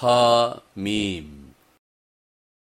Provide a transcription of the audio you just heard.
ها ميم.